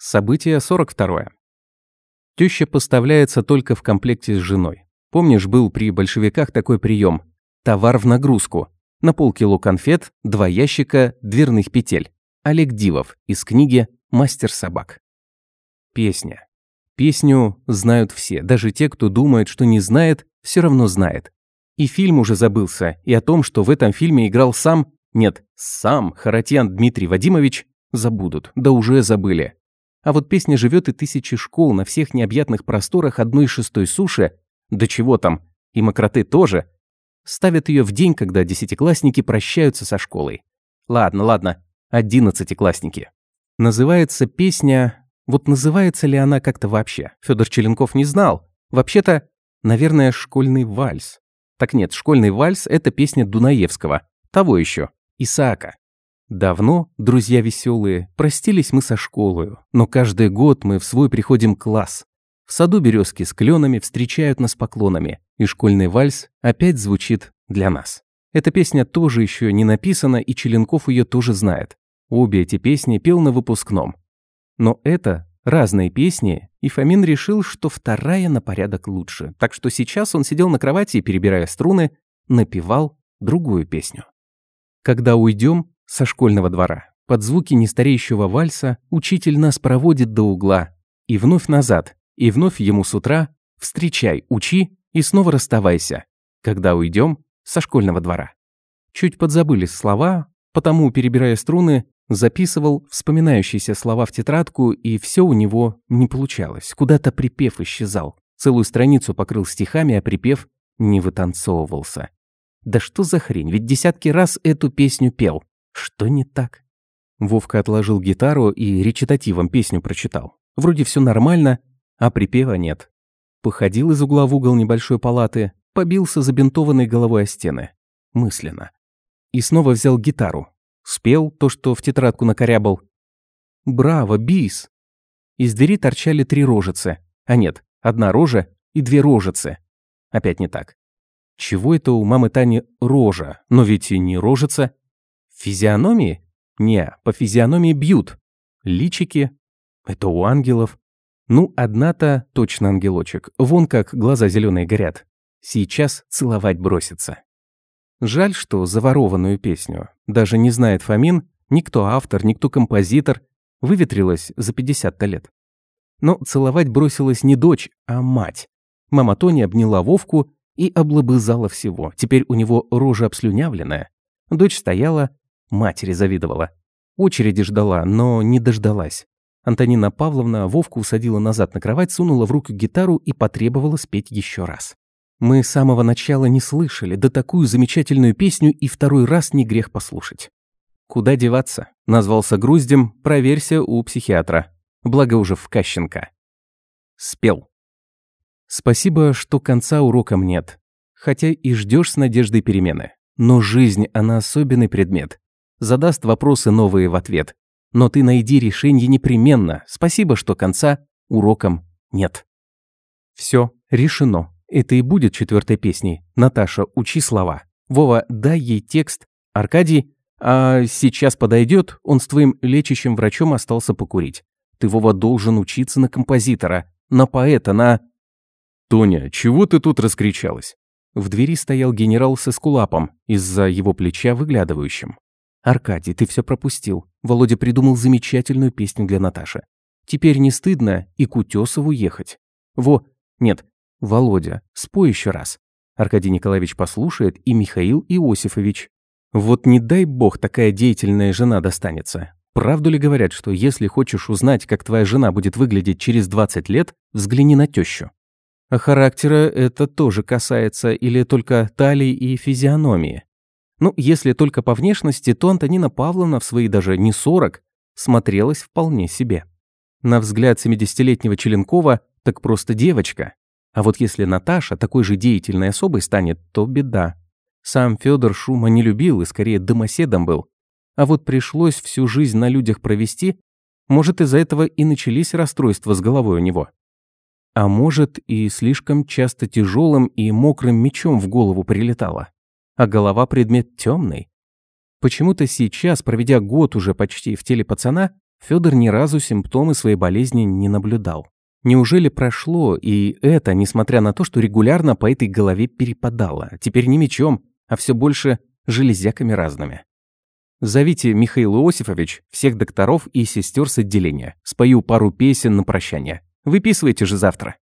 Событие 42. Теща поставляется только в комплекте с женой. Помнишь, был при большевиках такой прием? Товар в нагрузку. На полкило конфет, два ящика дверных петель. Олег Дивов из книги «Мастер собак». Песня. Песню знают все, даже те, кто думает, что не знает, все равно знает. И фильм уже забылся, и о том, что в этом фильме играл сам, нет, сам Харатьян Дмитрий Вадимович, забудут, да уже забыли. А вот песня живет и тысячи школ на всех необъятных просторах одной шестой суши, да чего там, и Макроты тоже, ставят ее в день, когда десятиклассники прощаются со школой. Ладно, ладно, одиннадцатиклассники. Называется песня... Вот называется ли она как-то вообще? Федор Челенков не знал. Вообще-то, наверное, школьный вальс. Так нет, школьный вальс – это песня Дунаевского. Того еще, Исаака. Давно, друзья веселые, простились мы со школою, но каждый год мы в свой приходим класс. В саду березки с кленами встречают нас поклонами, и школьный вальс опять звучит для нас. Эта песня тоже еще не написана, и Челенков ее тоже знает. Обе эти песни пел на выпускном. Но это разные песни, и Фомин решил, что вторая на порядок лучше. Так что сейчас он сидел на кровати и, перебирая струны, напевал другую песню. Когда уйдем со школьного двора, под звуки нестареющего вальса учитель нас проводит до угла. И вновь назад, и вновь ему с утра «Встречай, учи и снова расставайся», когда уйдем со школьного двора. Чуть подзабылись слова, потому, перебирая струны, записывал вспоминающиеся слова в тетрадку, и все у него не получалось. Куда-то припев исчезал. Целую страницу покрыл стихами, а припев не вытанцовывался. Да что за хрень, ведь десятки раз эту песню пел. Что не так? Вовка отложил гитару и речитативом песню прочитал. Вроде все нормально, а припева нет. Походил из угла в угол небольшой палаты, побился забинтованной головой о стены. Мысленно. И снова взял гитару. Спел то, что в тетрадку накорябал. «Браво, бис!» Из двери торчали три рожицы. А нет, одна рожа и две рожицы. Опять не так. Чего это у мамы Тани рожа? Но ведь и не рожица. Физиономии? Не, по физиономии бьют. Личики? Это у ангелов. Ну, одна-то точно ангелочек. Вон как глаза зеленые горят. Сейчас целовать бросится. Жаль, что заворованную песню, даже не знает Фомин, никто автор, никто композитор, выветрилась за 50-то лет. Но целовать бросилась не дочь, а мать. Мама Тони обняла Вовку и облобызала всего. Теперь у него рожа обслюнявленная. Дочь стояла, матери завидовала. Очереди ждала, но не дождалась. Антонина Павловна Вовку усадила назад на кровать, сунула в руку гитару и потребовала спеть еще раз. Мы с самого начала не слышали, да такую замечательную песню и второй раз не грех послушать. «Куда деваться?» – назвался груздем, проверься у психиатра. Благо уже в Кащенко. Спел. Спасибо, что конца урокам нет. Хотя и ждешь с надеждой перемены. Но жизнь, она особенный предмет. Задаст вопросы новые в ответ. Но ты найди решение непременно. Спасибо, что конца урокам нет. Все, решено. Это и будет четвертой песней. Наташа, учи слова. Вова, дай ей текст. Аркадий, а сейчас подойдет, он с твоим лечащим врачом остался покурить. Ты, Вова, должен учиться на композитора, на поэта, на... Тоня, чего ты тут раскричалась? В двери стоял генерал с эскулапом, из-за его плеча выглядывающим. «Аркадий, ты все пропустил. Володя придумал замечательную песню для Наташи. Теперь не стыдно и к Утесову ехать. Во, нет, Володя, спой еще раз. Аркадий Николаевич послушает и Михаил Иосифович. Вот не дай бог такая деятельная жена достанется. Правду ли говорят, что если хочешь узнать, как твоя жена будет выглядеть через 20 лет, взгляни на тещу? А характера это тоже касается или только талии и физиономии? Ну, если только по внешности, то Антонина Павловна в свои даже не 40 смотрелась вполне себе. На взгляд 70-летнего Челенкова так просто девочка. А вот если Наташа такой же деятельной особой станет, то беда. Сам Федор шума не любил и скорее домоседом был. А вот пришлось всю жизнь на людях провести, может, из-за этого и начались расстройства с головой у него. А может, и слишком часто тяжелым и мокрым мечом в голову прилетало. А голова предмет темный. Почему-то сейчас, проведя год уже почти в теле пацана, Федор ни разу симптомы своей болезни не наблюдал. Неужели прошло, и это, несмотря на то, что регулярно по этой голове перепадало, теперь не мечом, а все больше железяками разными? Зовите, Михаил Иосифович, всех докторов и сестер с отделения. Спою пару песен на прощание. Выписывайте же завтра.